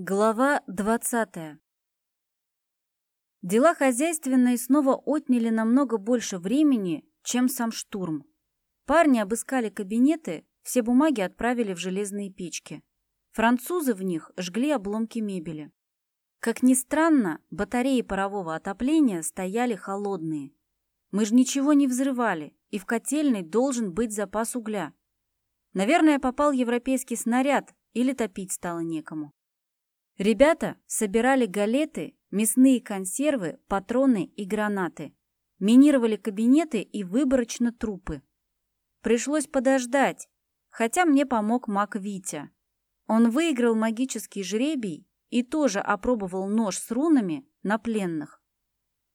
Глава двадцатая. Дела хозяйственные снова отняли намного больше времени, чем сам штурм. Парни обыскали кабинеты, все бумаги отправили в железные печки. Французы в них жгли обломки мебели. Как ни странно, батареи парового отопления стояли холодные. Мы же ничего не взрывали, и в котельной должен быть запас угля. Наверное, попал европейский снаряд, или топить стало некому. Ребята собирали галеты, мясные консервы, патроны и гранаты. Минировали кабинеты и выборочно трупы. Пришлось подождать, хотя мне помог маг Витя. Он выиграл магический жребий и тоже опробовал нож с рунами на пленных.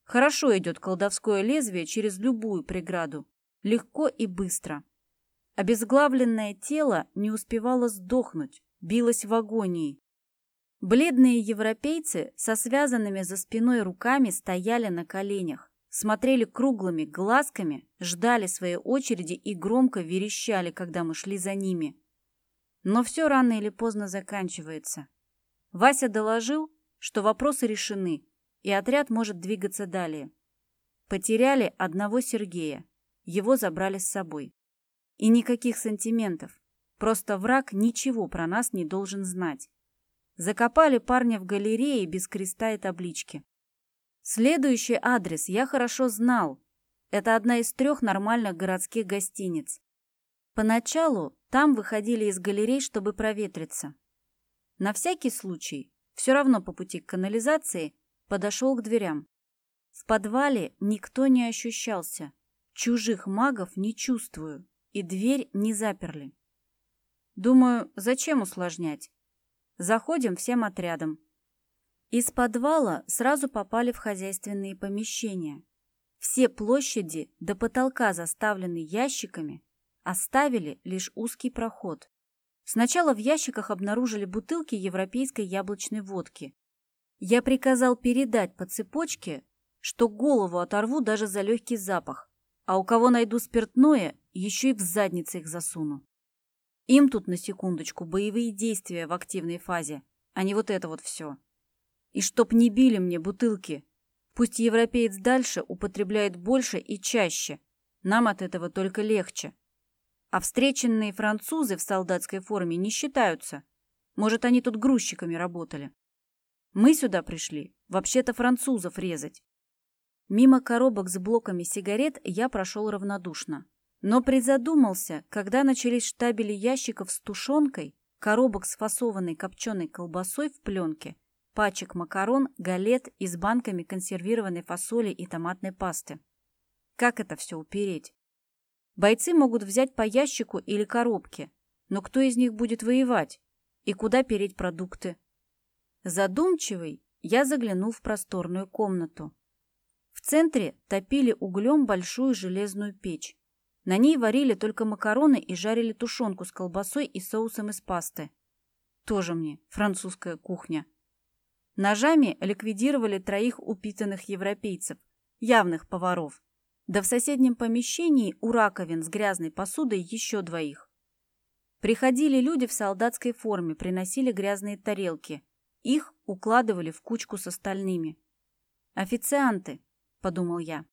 Хорошо идет колдовское лезвие через любую преграду. Легко и быстро. Обезглавленное тело не успевало сдохнуть, билось в агонии. Бледные европейцы со связанными за спиной руками стояли на коленях, смотрели круглыми глазками, ждали своей очереди и громко верещали, когда мы шли за ними. Но все рано или поздно заканчивается. Вася доложил, что вопросы решены, и отряд может двигаться далее. Потеряли одного Сергея, его забрали с собой. И никаких сантиментов, просто враг ничего про нас не должен знать. Закопали парня в галерее без креста и таблички. Следующий адрес я хорошо знал. Это одна из трех нормальных городских гостиниц. Поначалу там выходили из галерей, чтобы проветриться. На всякий случай, все равно по пути к канализации, подошел к дверям. В подвале никто не ощущался. Чужих магов не чувствую, и дверь не заперли. Думаю, зачем усложнять? Заходим всем отрядом. Из подвала сразу попали в хозяйственные помещения. Все площади до потолка заставлены ящиками, оставили лишь узкий проход. Сначала в ящиках обнаружили бутылки европейской яблочной водки. Я приказал передать по цепочке, что голову оторву даже за легкий запах, а у кого найду спиртное, еще и в задницы их засуну. Им тут, на секундочку, боевые действия в активной фазе, а не вот это вот все. И чтоб не били мне бутылки. Пусть европеец дальше употребляет больше и чаще. Нам от этого только легче. А встреченные французы в солдатской форме не считаются. Может, они тут грузчиками работали. Мы сюда пришли, вообще-то французов резать. Мимо коробок с блоками сигарет я прошел равнодушно. Но призадумался, когда начались штабели ящиков с тушенкой, коробок с фасованной копченой колбасой в пленке, пачек макарон, галет и с банками консервированной фасоли и томатной пасты. Как это все упереть? Бойцы могут взять по ящику или коробке, но кто из них будет воевать? И куда переть продукты? Задумчивый, я заглянул в просторную комнату. В центре топили углем большую железную печь. На ней варили только макароны и жарили тушенку с колбасой и соусом из пасты. Тоже мне французская кухня. Ножами ликвидировали троих упитанных европейцев, явных поваров. Да в соседнем помещении у раковин с грязной посудой еще двоих. Приходили люди в солдатской форме, приносили грязные тарелки. Их укладывали в кучку с остальными. «Официанты», — подумал я.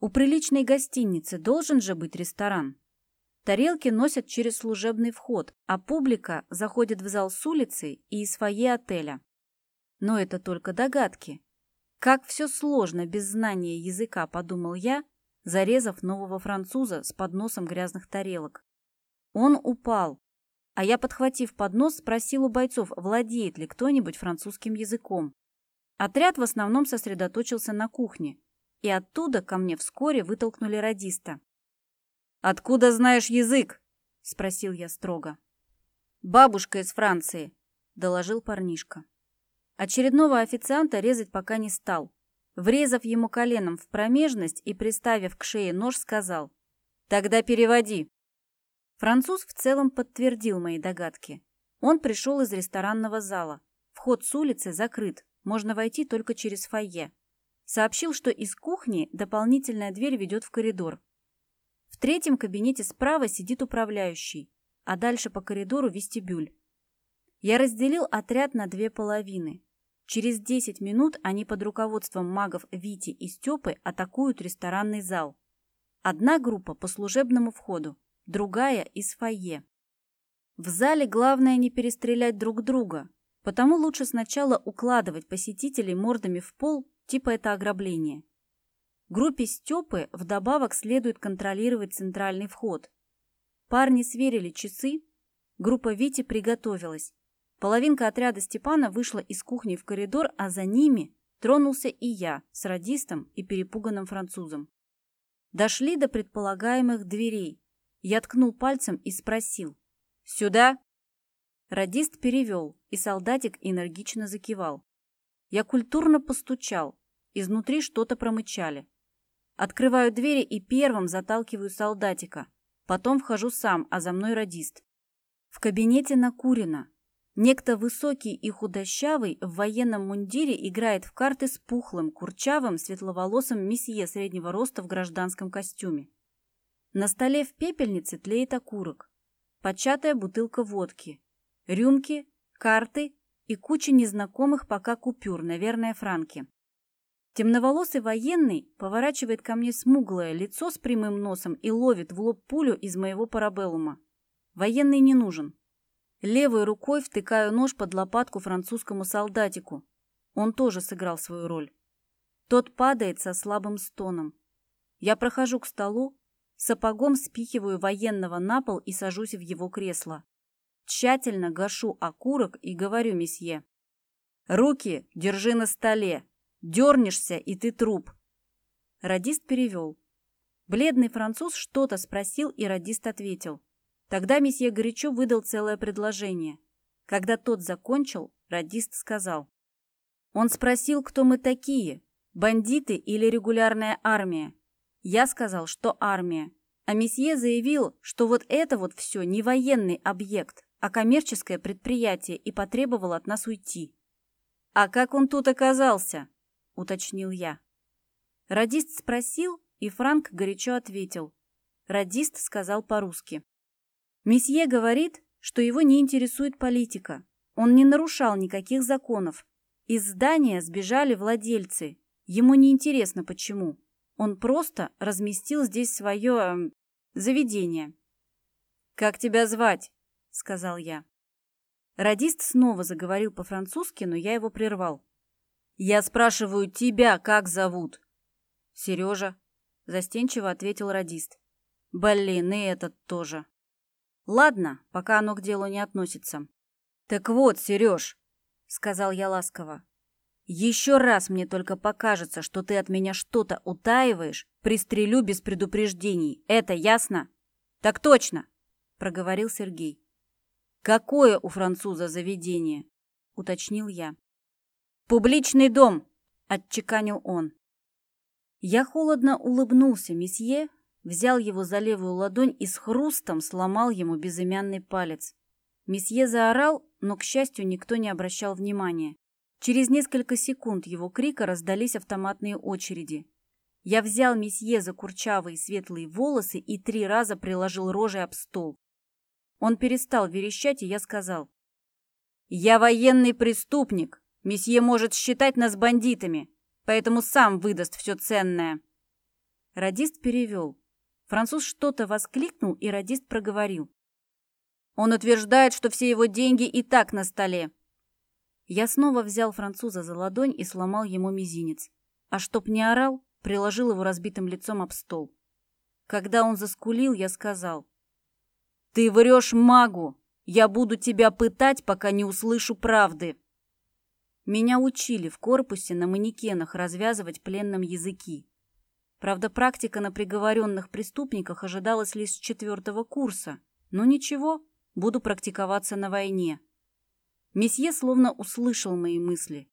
У приличной гостиницы должен же быть ресторан. Тарелки носят через служебный вход, а публика заходит в зал с улицы и из фойе отеля. Но это только догадки. Как все сложно без знания языка, подумал я, зарезав нового француза с подносом грязных тарелок. Он упал, а я, подхватив поднос, спросил у бойцов, владеет ли кто-нибудь французским языком. Отряд в основном сосредоточился на кухне, и оттуда ко мне вскоре вытолкнули радиста. «Откуда знаешь язык?» — спросил я строго. «Бабушка из Франции», — доложил парнишка. Очередного официанта резать пока не стал. Врезав ему коленом в промежность и приставив к шее нож, сказал «Тогда переводи». Француз в целом подтвердил мои догадки. Он пришел из ресторанного зала. Вход с улицы закрыт, можно войти только через фойе. Сообщил, что из кухни дополнительная дверь ведет в коридор. В третьем кабинете справа сидит управляющий, а дальше по коридору вестибюль. Я разделил отряд на две половины. Через 10 минут они под руководством магов Вити и Степы атакуют ресторанный зал. Одна группа по служебному входу, другая из фойе. В зале главное не перестрелять друг друга, потому лучше сначала укладывать посетителей мордами в пол, типа это ограбление. Группе Степы вдобавок следует контролировать центральный вход. Парни сверили часы, группа Вити приготовилась. Половинка отряда Степана вышла из кухни в коридор, а за ними тронулся и я с радистом и перепуганным французом. Дошли до предполагаемых дверей. Я ткнул пальцем и спросил. «Сюда?» Радист перевел, и солдатик энергично закивал. Я культурно постучал. Изнутри что-то промычали. Открываю двери и первым заталкиваю солдатика. Потом вхожу сам, а за мной радист. В кабинете накурено. Некто высокий и худощавый в военном мундире играет в карты с пухлым, курчавым, светловолосым месье среднего роста в гражданском костюме. На столе в пепельнице тлеет окурок. Початая бутылка водки. Рюмки, карты и куча незнакомых пока купюр, наверное, франки. Темноволосый военный поворачивает ко мне смуглое лицо с прямым носом и ловит в лоб пулю из моего парабеллума. Военный не нужен. Левой рукой втыкаю нож под лопатку французскому солдатику. Он тоже сыграл свою роль. Тот падает со слабым стоном. Я прохожу к столу, сапогом спихиваю военного на пол и сажусь в его кресло. Тщательно гашу окурок и говорю месье. «Руки держи на столе. Дернешься, и ты труп». Радист перевел. Бледный француз что-то спросил, и радист ответил. Тогда месье горячо выдал целое предложение. Когда тот закончил, радист сказал. Он спросил, кто мы такие, бандиты или регулярная армия. Я сказал, что армия. А месье заявил, что вот это вот все не военный объект, а коммерческое предприятие и потребовал от нас уйти. «А как он тут оказался?» – уточнил я. Радист спросил, и Франк горячо ответил. Радист сказал по-русски. Месье говорит, что его не интересует политика. Он не нарушал никаких законов. Из здания сбежали владельцы. Ему не интересно почему. Он просто разместил здесь свое э, заведение. «Как тебя звать?» — сказал я. Радист снова заговорил по-французски, но я его прервал. «Я спрашиваю тебя, как зовут?» «Сережа», — застенчиво ответил радист. «Блин, и этот тоже». Ладно, пока оно к делу не относится. Так вот, Сереж, сказал я ласково. Еще раз мне только покажется, что ты от меня что-то утаиваешь, пристрелю без предупреждений. Это ясно? Так точно, проговорил Сергей. Какое у француза заведение? уточнил я. Публичный дом, отчеканил он. Я холодно улыбнулся месье, взял его за левую ладонь и с хрустом сломал ему безымянный палец. Месье заорал, но, к счастью, никто не обращал внимания. Через несколько секунд его крика раздались автоматные очереди. Я взял месье за курчавые светлые волосы и три раза приложил рожей об стол. Он перестал верещать, и я сказал. «Я военный преступник. Месье может считать нас бандитами, поэтому сам выдаст все ценное». Радист перевел. Француз что-то воскликнул, и радист проговорил. Он утверждает, что все его деньги и так на столе. Я снова взял француза за ладонь и сломал ему мизинец. А чтоб не орал, приложил его разбитым лицом об стол. Когда он заскулил, я сказал. «Ты врешь магу! Я буду тебя пытать, пока не услышу правды!» Меня учили в корпусе на манекенах развязывать пленным языки. Правда, практика на приговоренных преступниках ожидалась лишь с четвертого курса. Но ничего, буду практиковаться на войне. Месье словно услышал мои мысли.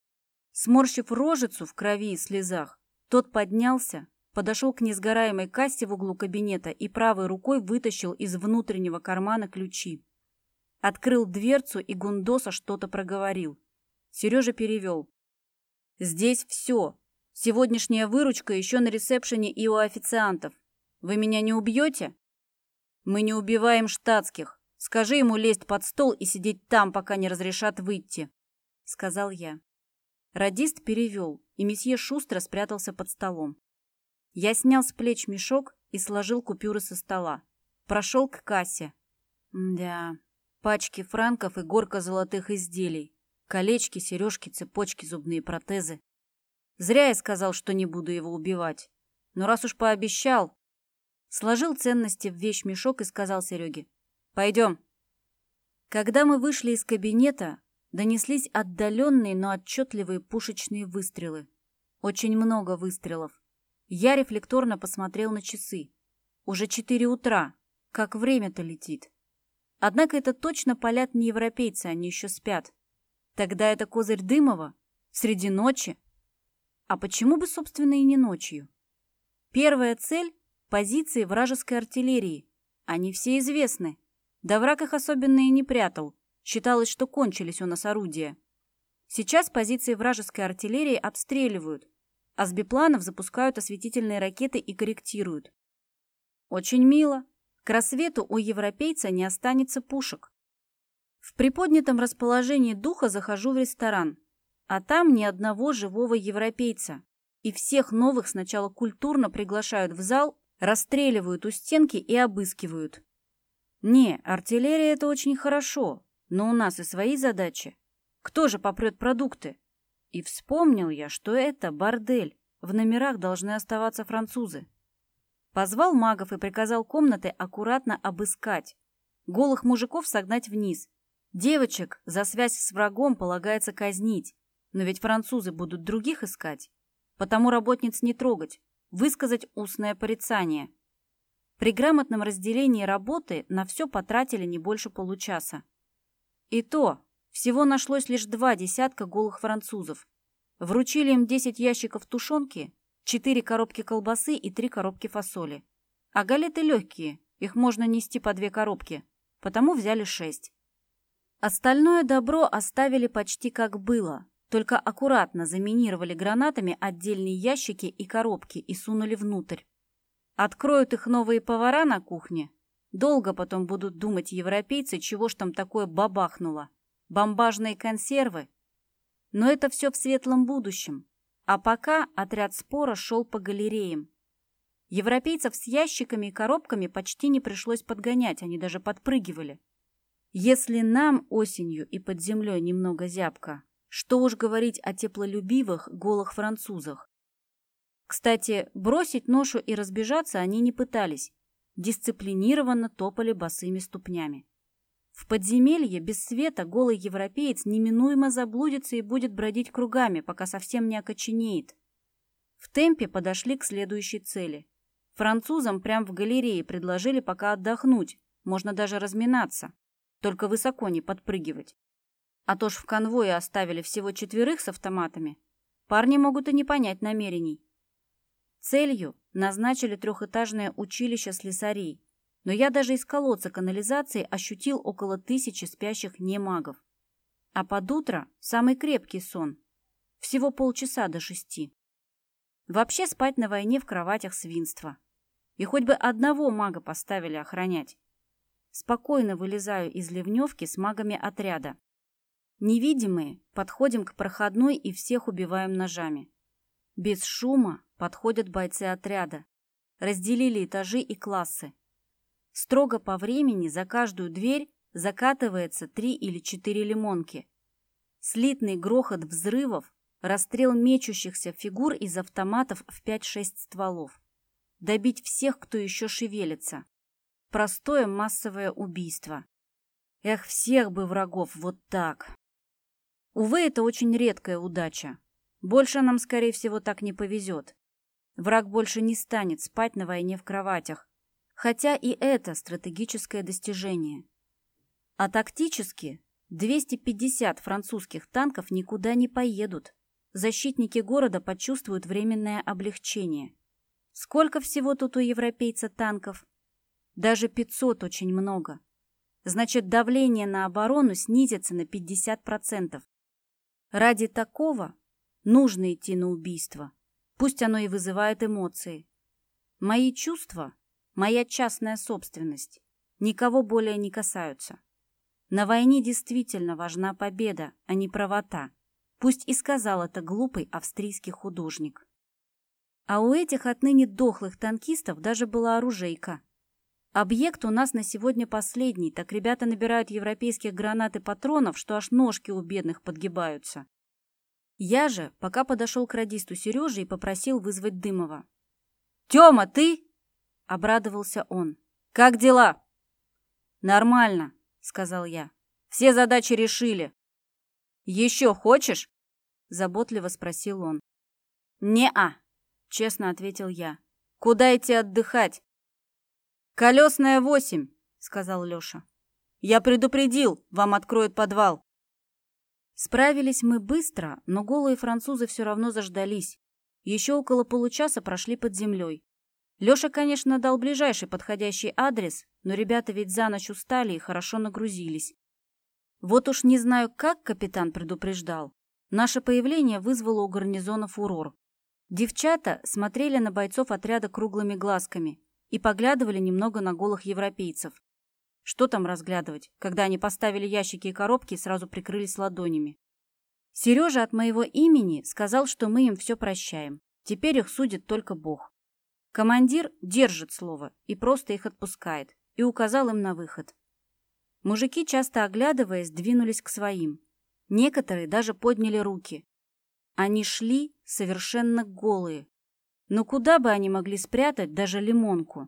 Сморщив рожицу в крови и слезах, тот поднялся, подошел к несгораемой кассе в углу кабинета и правой рукой вытащил из внутреннего кармана ключи. Открыл дверцу и Гундоса что-то проговорил. Сережа перевел. «Здесь все. Сегодняшняя выручка еще на ресепшене и у официантов. Вы меня не убьете? Мы не убиваем штатских, Скажи ему лезть под стол и сидеть там, пока не разрешат выйти», — сказал я. Радист перевел, и месье шустро спрятался под столом. Я снял с плеч мешок и сложил купюры со стола. Прошел к кассе. Да, пачки франков и горка золотых изделий. Колечки, сережки, цепочки, зубные протезы. Зря я сказал, что не буду его убивать. Но раз уж пообещал... Сложил ценности в вещмешок и сказал Сереге. «Пойдем». Когда мы вышли из кабинета, донеслись отдаленные, но отчетливые пушечные выстрелы. Очень много выстрелов. Я рефлекторно посмотрел на часы. Уже четыре утра. Как время-то летит. Однако это точно полят не европейцы, они еще спят. Тогда это козырь Дымова? Среди ночи? А почему бы, собственно, и не ночью? Первая цель – позиции вражеской артиллерии. Они все известны. Да враг их особенно и не прятал. Считалось, что кончились у нас орудия. Сейчас позиции вражеской артиллерии обстреливают, а с бипланов запускают осветительные ракеты и корректируют. Очень мило. К рассвету у европейца не останется пушек. В приподнятом расположении духа захожу в ресторан, а там ни одного живого европейца. И всех новых сначала культурно приглашают в зал, расстреливают у стенки и обыскивают. Не, артиллерия это очень хорошо, но у нас и свои задачи. Кто же попрет продукты? И вспомнил я, что это бордель. В номерах должны оставаться французы. Позвал магов и приказал комнаты аккуратно обыскать. Голых мужиков согнать вниз. Девочек за связь с врагом полагается казнить. Но ведь французы будут других искать. Потому работниц не трогать, высказать устное порицание. При грамотном разделении работы на все потратили не больше получаса. И то всего нашлось лишь два десятка голых французов. Вручили им 10 ящиков тушенки, 4 коробки колбасы и 3 коробки фасоли. А галеты легкие, их можно нести по две коробки, потому взяли 6. Остальное добро оставили почти как было, только аккуратно заминировали гранатами отдельные ящики и коробки и сунули внутрь. Откроют их новые повара на кухне. Долго потом будут думать европейцы, чего ж там такое бабахнуло бомбажные консервы. Но это все в светлом будущем. А пока отряд спора шел по галереям. Европейцев с ящиками и коробками почти не пришлось подгонять, они даже подпрыгивали. Если нам осенью и под землей немного зябко, что уж говорить о теплолюбивых голых французах. Кстати, бросить ношу и разбежаться они не пытались, дисциплинированно топали босыми ступнями. В подземелье без света голый европеец неминуемо заблудится и будет бродить кругами, пока совсем не окоченеет. В темпе подошли к следующей цели. Французам прямо в галерее предложили пока отдохнуть, можно даже разминаться, только высоко не подпрыгивать. А то ж в конвое оставили всего четверых с автоматами. Парни могут и не понять намерений. Целью назначили трехэтажное училище слесарей, но я даже из колодца канализации ощутил около тысячи спящих немагов. А под утро самый крепкий сон. Всего полчаса до шести. Вообще спать на войне в кроватях свинство. И хоть бы одного мага поставили охранять. Спокойно вылезаю из ливневки с магами отряда. Невидимые подходим к проходной и всех убиваем ножами. Без шума подходят бойцы отряда. Разделили этажи и классы. Строго по времени за каждую дверь закатывается три или четыре лимонки. Слитный грохот взрывов, расстрел мечущихся фигур из автоматов в 5-6 стволов. Добить всех, кто еще шевелится. Простое массовое убийство. Эх, всех бы врагов вот так. Увы, это очень редкая удача. Больше нам, скорее всего, так не повезет. Враг больше не станет спать на войне в кроватях, Хотя и это стратегическое достижение. А тактически 250 французских танков никуда не поедут. Защитники города почувствуют временное облегчение. Сколько всего тут у европейца танков? Даже 500 очень много. Значит, давление на оборону снизится на 50%. Ради такого нужно идти на убийство. Пусть оно и вызывает эмоции. Мои чувства моя частная собственность. никого более не касаются. На войне действительно важна победа, а не правота. Пусть и сказал это глупый австрийский художник. А у этих отныне дохлых танкистов даже была оружейка. Объект у нас на сегодня последний, так ребята набирают европейских гранат и патронов, что аж ножки у бедных подгибаются. Я же пока подошел к радисту Сереже и попросил вызвать Дымова. «Тема, ты?» — обрадовался он. «Как дела?» «Нормально», — сказал я. «Все задачи решили». «Еще хочешь?» — заботливо спросил он. «Не-а», — честно ответил я. «Куда идти отдыхать?» «Колесная восемь», — сказал Леша. «Я предупредил, вам откроют подвал». Справились мы быстро, но голые французы все равно заждались. Еще около получаса прошли под землей. Леша, конечно, дал ближайший подходящий адрес, но ребята ведь за ночь устали и хорошо нагрузились. Вот уж не знаю, как капитан предупреждал. Наше появление вызвало у гарнизона фурор. Девчата смотрели на бойцов отряда круглыми глазками и поглядывали немного на голых европейцев. Что там разглядывать, когда они поставили ящики и коробки и сразу прикрылись ладонями? Сережа от моего имени сказал, что мы им все прощаем. Теперь их судит только Бог. Командир держит слово и просто их отпускает, и указал им на выход. Мужики, часто оглядываясь, двинулись к своим. Некоторые даже подняли руки. Они шли совершенно голые. Но куда бы они могли спрятать даже лимонку?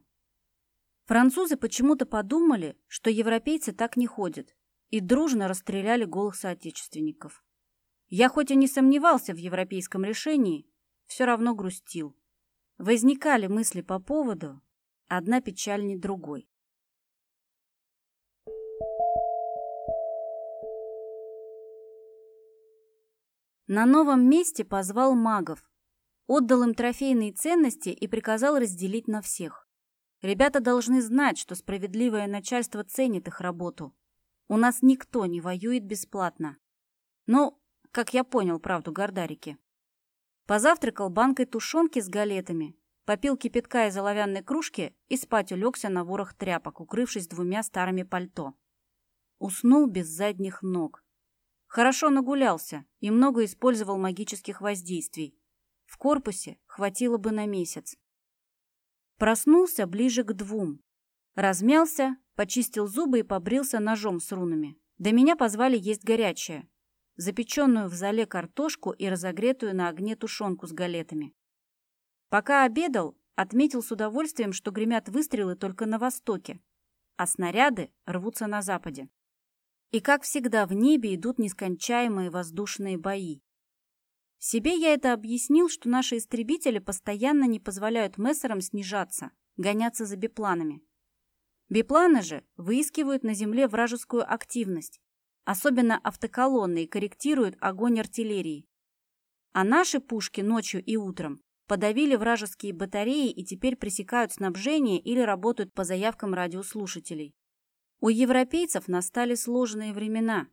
Французы почему-то подумали, что европейцы так не ходят, и дружно расстреляли голых соотечественников. Я хоть и не сомневался в европейском решении, все равно грустил. Возникали мысли по поводу, одна печальней другой. На новом месте позвал магов, отдал им трофейные ценности и приказал разделить на всех. Ребята должны знать, что справедливое начальство ценит их работу. У нас никто не воюет бесплатно. Ну, как я понял правду Гордарики. Позавтракал банкой тушенки с галетами, попил кипятка из оловянной кружки и спать улегся на ворох тряпок, укрывшись двумя старыми пальто. Уснул без задних ног. Хорошо нагулялся и много использовал магических воздействий. В корпусе хватило бы на месяц. Проснулся ближе к двум. Размялся, почистил зубы и побрился ножом с рунами. До меня позвали есть горячее. Запеченную в зале картошку и разогретую на огне тушенку с галетами. Пока обедал, отметил с удовольствием, что гремят выстрелы только на востоке, а снаряды рвутся на западе. И, как всегда, в небе идут нескончаемые воздушные бои. Себе я это объяснил, что наши истребители постоянно не позволяют мессерам снижаться, гоняться за бипланами. Бипланы же выискивают на земле вражескую активность, особенно автоколонны, и корректируют огонь артиллерии. А наши пушки ночью и утром подавили вражеские батареи и теперь пресекают снабжение или работают по заявкам радиослушателей. У европейцев настали сложные времена.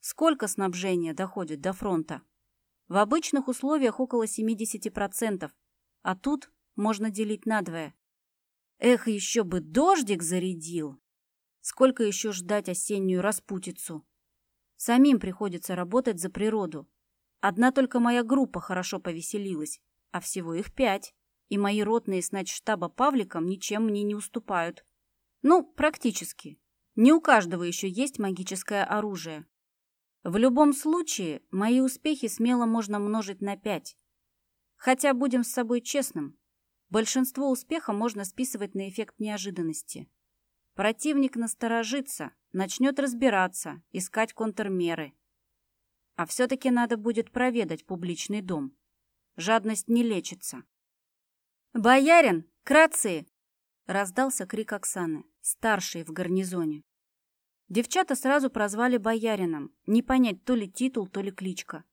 Сколько снабжения доходит до фронта? В обычных условиях около 70%, а тут можно делить надвое. Эх, еще бы дождик зарядил! Сколько еще ждать осеннюю распутицу? Самим приходится работать за природу. Одна только моя группа хорошо повеселилась, а всего их пять, и мои ротные с штаба Павликом ничем мне не уступают. Ну, практически. Не у каждого еще есть магическое оружие. В любом случае, мои успехи смело можно множить на пять. Хотя, будем с собой честным, большинство успеха можно списывать на эффект неожиданности. Противник насторожится, начнет разбираться, искать контрмеры. А все-таки надо будет проведать публичный дом. Жадность не лечится. «Боярин! Крации!» — раздался крик Оксаны, старшей в гарнизоне. Девчата сразу прозвали боярином, не понять то ли титул, то ли кличка.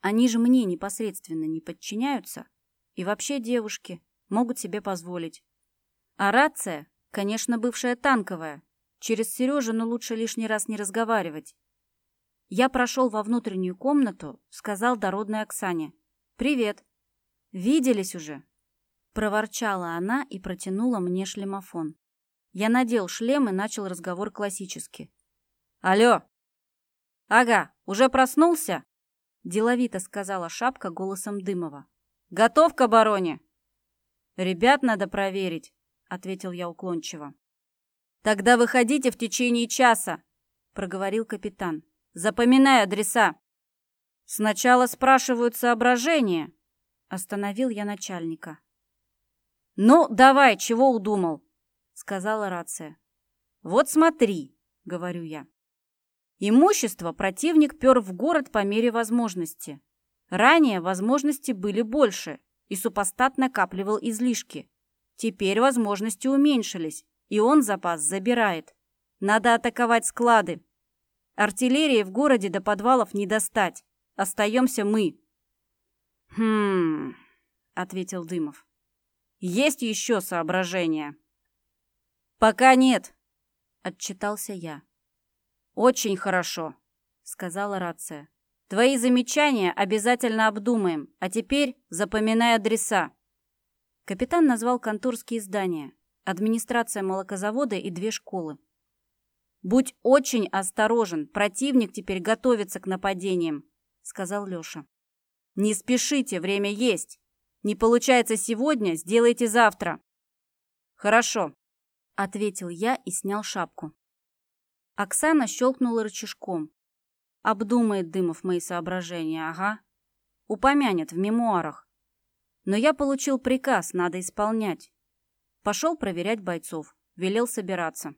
Они же мне непосредственно не подчиняются. И вообще девушки могут себе позволить. А рация, конечно, бывшая танковая. Через Сережину лучше лишний раз не разговаривать. Я прошел во внутреннюю комнату, сказал дородной Оксане. «Привет». «Виделись уже?» Проворчала она и протянула мне шлемофон. Я надел шлем и начал разговор классически. «Алло!» «Ага, уже проснулся?» Деловито сказала шапка голосом Дымова. «Готов к обороне?» «Ребят надо проверить», — ответил я уклончиво. «Тогда выходите в течение часа», — проговорил капитан. «Запоминай адреса». «Сначала спрашивают соображения», — остановил я начальника. «Ну, давай, чего удумал?» — сказала рация. «Вот смотри», — говорю я. Имущество противник пер в город по мере возможности. Ранее возможности были больше, и супостат накапливал излишки. Теперь возможности уменьшились, и он запас забирает. Надо атаковать склады. Артиллерии в городе до подвалов не достать. Остаемся мы. «Хм...» — ответил Дымов. «Есть еще соображения?» «Пока нет», — отчитался я. «Очень хорошо», — сказала рация. «Твои замечания обязательно обдумаем, а теперь запоминай адреса». Капитан назвал конторские здания, администрация молокозавода и две школы. «Будь очень осторожен, противник теперь готовится к нападениям», — сказал Леша. «Не спешите, время есть. Не получается сегодня, сделайте завтра». «Хорошо», — ответил я и снял шапку. Оксана щелкнула рычажком. Обдумает Дымов мои соображения, ага. Упомянет в мемуарах. Но я получил приказ, надо исполнять. Пошел проверять бойцов, велел собираться.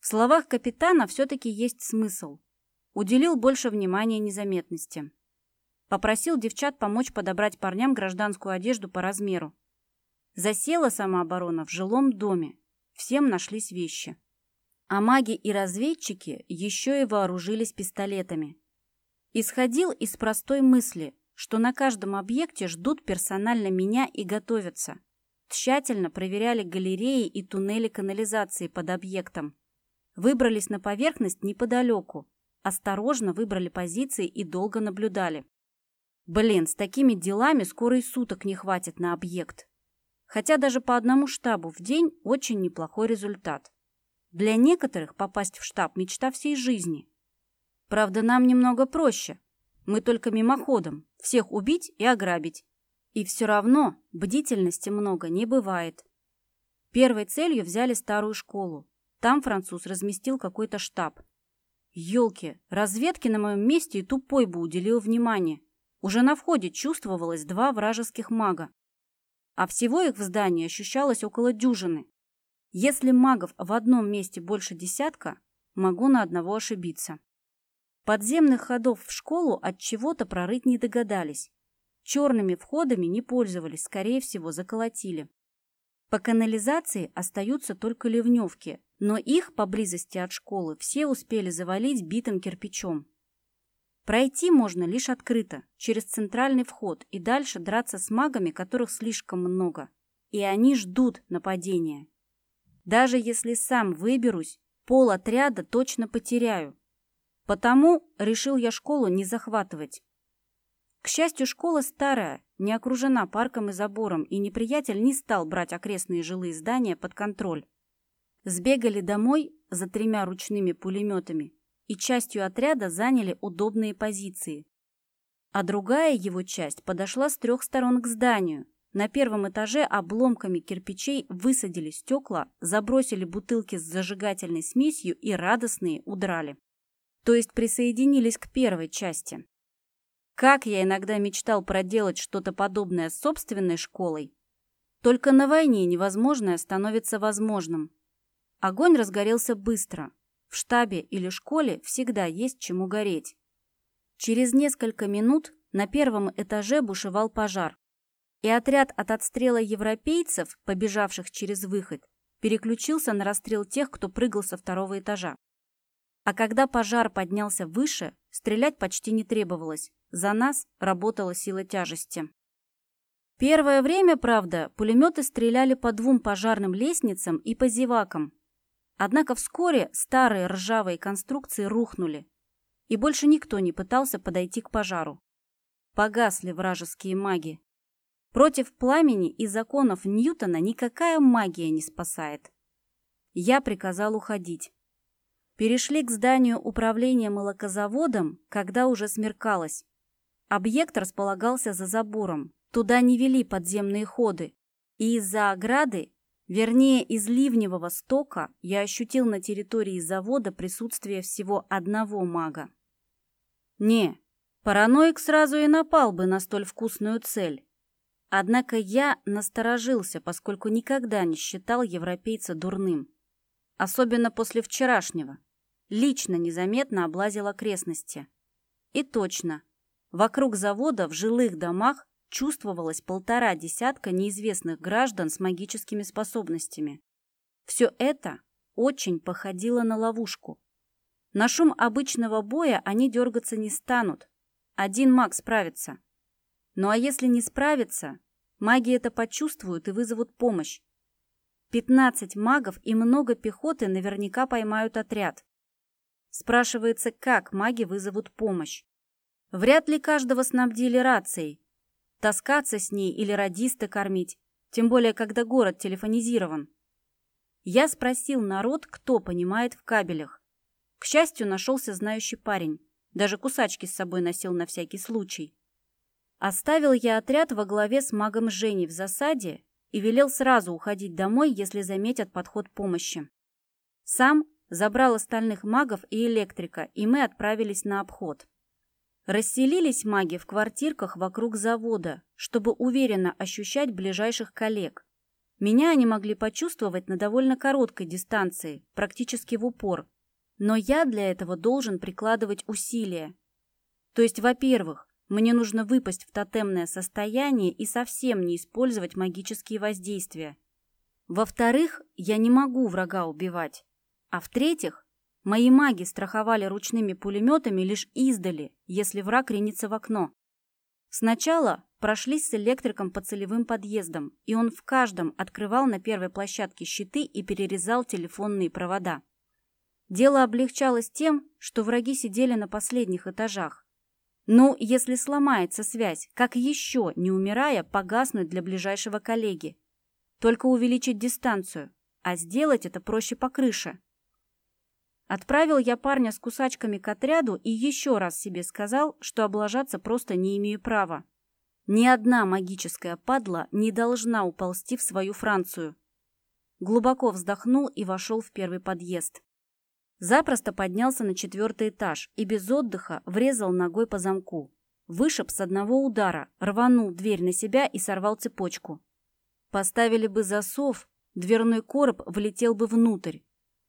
В словах капитана все-таки есть смысл. Уделил больше внимания незаметности. Попросил девчат помочь подобрать парням гражданскую одежду по размеру. Засела самооборона в жилом доме. Всем нашлись вещи. А маги и разведчики еще и вооружились пистолетами. Исходил из простой мысли, что на каждом объекте ждут персонально меня и готовятся. Тщательно проверяли галереи и туннели канализации под объектом. Выбрались на поверхность неподалеку. Осторожно выбрали позиции и долго наблюдали. Блин, с такими делами скоро и суток не хватит на объект. Хотя даже по одному штабу в день очень неплохой результат. Для некоторых попасть в штаб – мечта всей жизни. Правда, нам немного проще. Мы только мимоходом. Всех убить и ограбить. И все равно бдительности много не бывает. Первой целью взяли старую школу. Там француз разместил какой-то штаб. Ёлки, разведки на моем месте и тупой бы уделил внимание. Уже на входе чувствовалось два вражеских мага. А всего их в здании ощущалось около дюжины. Если магов в одном месте больше десятка, могу на одного ошибиться. Подземных ходов в школу от чего-то прорыть не догадались. Черными входами не пользовались, скорее всего, заколотили. По канализации остаются только ливневки, но их поблизости от школы все успели завалить битым кирпичом. Пройти можно лишь открыто, через центральный вход, и дальше драться с магами, которых слишком много. И они ждут нападения. Даже если сам выберусь, пол отряда точно потеряю. Потому решил я школу не захватывать. К счастью, школа старая, не окружена парком и забором, и неприятель не стал брать окрестные жилые здания под контроль. Сбегали домой за тремя ручными пулеметами и частью отряда заняли удобные позиции. А другая его часть подошла с трех сторон к зданию, на первом этаже обломками кирпичей высадили стекла, забросили бутылки с зажигательной смесью и радостные удрали. То есть присоединились к первой части. Как я иногда мечтал проделать что-то подобное с собственной школой. Только на войне невозможное становится возможным. Огонь разгорелся быстро. В штабе или школе всегда есть чему гореть. Через несколько минут на первом этаже бушевал пожар и отряд от отстрела европейцев, побежавших через выход, переключился на расстрел тех, кто прыгал со второго этажа. А когда пожар поднялся выше, стрелять почти не требовалось. За нас работала сила тяжести. Первое время, правда, пулеметы стреляли по двум пожарным лестницам и по зевакам. Однако вскоре старые ржавые конструкции рухнули, и больше никто не пытался подойти к пожару. Погасли вражеские маги, Против пламени и законов Ньютона никакая магия не спасает. Я приказал уходить. Перешли к зданию управления молокозаводом, когда уже смеркалось. Объект располагался за забором. Туда не вели подземные ходы. И из-за ограды, вернее, из ливневого стока, я ощутил на территории завода присутствие всего одного мага. Не, параноик сразу и напал бы на столь вкусную цель. Однако я насторожился, поскольку никогда не считал европейца дурным. Особенно после вчерашнего. Лично незаметно облазил окрестности. И точно, вокруг завода в жилых домах чувствовалось полтора десятка неизвестных граждан с магическими способностями. Все это очень походило на ловушку. На шум обычного боя они дергаться не станут. Один маг справится. Ну а если не справится, маги это почувствуют и вызовут помощь. Пятнадцать магов и много пехоты наверняка поймают отряд. Спрашивается, как маги вызовут помощь. Вряд ли каждого снабдили рацией. Таскаться с ней или радиста кормить, тем более, когда город телефонизирован. Я спросил народ, кто понимает в кабелях. К счастью, нашелся знающий парень. Даже кусачки с собой носил на всякий случай. Оставил я отряд во главе с магом Женей в засаде и велел сразу уходить домой, если заметят подход помощи. Сам забрал остальных магов и электрика, и мы отправились на обход. Расселились маги в квартирках вокруг завода, чтобы уверенно ощущать ближайших коллег. Меня они могли почувствовать на довольно короткой дистанции, практически в упор, но я для этого должен прикладывать усилия. То есть, во-первых, мне нужно выпасть в тотемное состояние и совсем не использовать магические воздействия. Во-вторых, я не могу врага убивать. А в-третьих, мои маги страховали ручными пулеметами лишь издали, если враг ринется в окно. Сначала прошлись с электриком по целевым подъездам, и он в каждом открывал на первой площадке щиты и перерезал телефонные провода. Дело облегчалось тем, что враги сидели на последних этажах. Ну, если сломается связь, как еще, не умирая, погаснуть для ближайшего коллеги? Только увеличить дистанцию, а сделать это проще по крыше. Отправил я парня с кусачками к отряду и еще раз себе сказал, что облажаться просто не имею права. Ни одна магическая падла не должна уползти в свою Францию. Глубоко вздохнул и вошел в первый подъезд. Запросто поднялся на четвертый этаж и без отдыха врезал ногой по замку. Вышиб с одного удара, рванул дверь на себя и сорвал цепочку. Поставили бы засов, дверной короб влетел бы внутрь.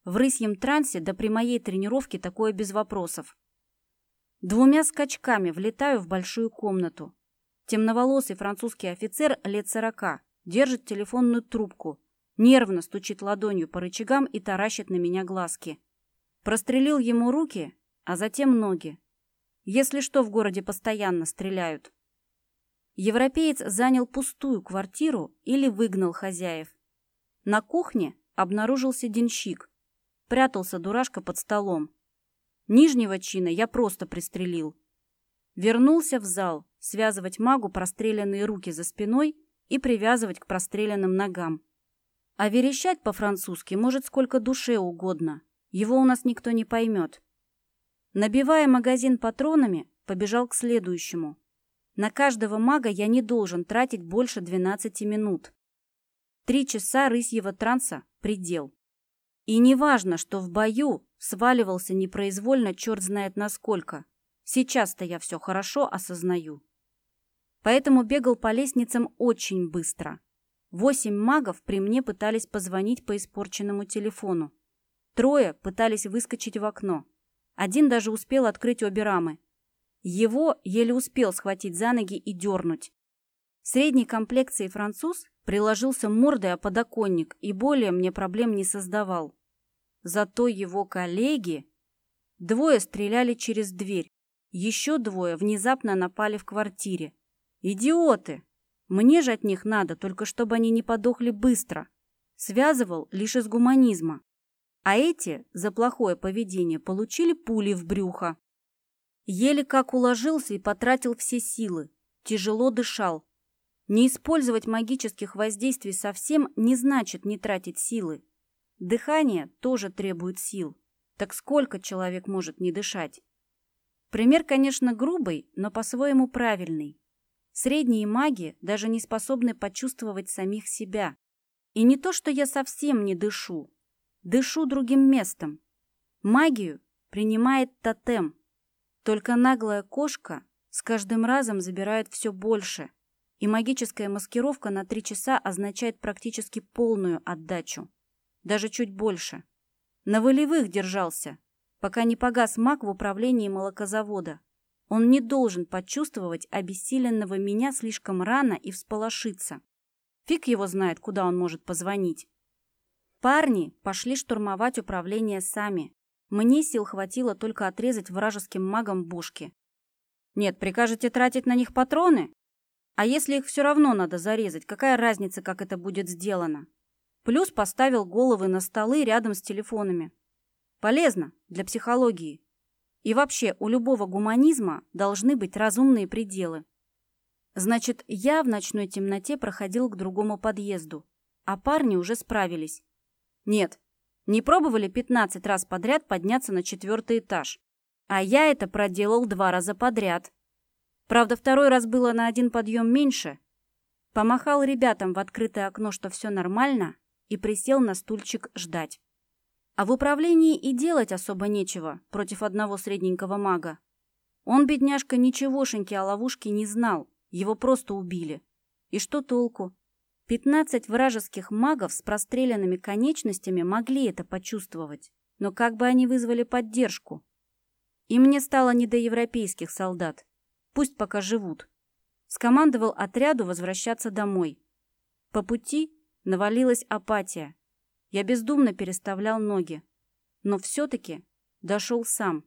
В рысьем трансе, да при моей тренировке такое без вопросов. Двумя скачками влетаю в большую комнату. Темноволосый французский офицер лет сорока держит телефонную трубку, нервно стучит ладонью по рычагам и таращит на меня глазки. Прострелил ему руки, а затем ноги. Если что, в городе постоянно стреляют. Европеец занял пустую квартиру или выгнал хозяев. На кухне обнаружился денщик. Прятался дурашка под столом. Нижнего чина я просто пристрелил. Вернулся в зал, связывать магу простреленные руки за спиной и привязывать к простреленным ногам. А верещать по-французски может сколько душе угодно. Его у нас никто не поймет. Набивая магазин патронами, побежал к следующему. На каждого мага я не должен тратить больше 12 минут. Три часа рысьего транса – предел. И не важно, что в бою сваливался непроизвольно черт знает насколько. Сейчас-то я все хорошо осознаю. Поэтому бегал по лестницам очень быстро. Восемь магов при мне пытались позвонить по испорченному телефону. Трое пытались выскочить в окно. Один даже успел открыть обе рамы. Его еле успел схватить за ноги и дернуть. Средней комплекции француз приложился мордой о подоконник и более мне проблем не создавал. Зато его коллеги... Двое стреляли через дверь. Еще двое внезапно напали в квартире. Идиоты! Мне же от них надо, только чтобы они не подохли быстро. Связывал лишь из гуманизма. А эти за плохое поведение получили пули в брюхо. Еле как уложился и потратил все силы. Тяжело дышал. Не использовать магических воздействий совсем не значит не тратить силы. Дыхание тоже требует сил. Так сколько человек может не дышать? Пример, конечно, грубый, но по-своему правильный. Средние маги даже не способны почувствовать самих себя. И не то, что я совсем не дышу. Дышу другим местом. Магию принимает тотем. Только наглая кошка с каждым разом забирает все больше. И магическая маскировка на три часа означает практически полную отдачу. Даже чуть больше. На волевых держался, пока не погас маг в управлении молокозавода. Он не должен почувствовать обессиленного меня слишком рано и всполошиться. Фиг его знает, куда он может позвонить. Парни пошли штурмовать управление сами. Мне сил хватило только отрезать вражеским магам бушки. Нет, прикажете тратить на них патроны? А если их все равно надо зарезать, какая разница, как это будет сделано? Плюс поставил головы на столы рядом с телефонами. Полезно для психологии. И вообще, у любого гуманизма должны быть разумные пределы. Значит, я в ночной темноте проходил к другому подъезду, а парни уже справились. Нет, не пробовали 15 раз подряд подняться на четвертый этаж. А я это проделал два раза подряд. Правда, второй раз было на один подъем меньше. Помахал ребятам в открытое окно, что все нормально, и присел на стульчик ждать. А в управлении и делать особо нечего против одного средненького мага. Он, бедняжка, ничегошеньки о ловушке не знал, его просто убили. И что толку? Пятнадцать вражеских магов с простреленными конечностями могли это почувствовать, но как бы они вызвали поддержку? И мне стало не до европейских солдат. Пусть пока живут. Скомандовал отряду возвращаться домой. По пути навалилась апатия. Я бездумно переставлял ноги, но все-таки дошел сам.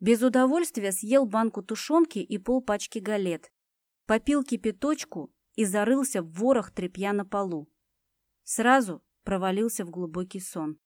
Без удовольствия съел банку тушенки и полпачки галет. Попил кипяточку и зарылся в ворох тряпья на полу. Сразу провалился в глубокий сон.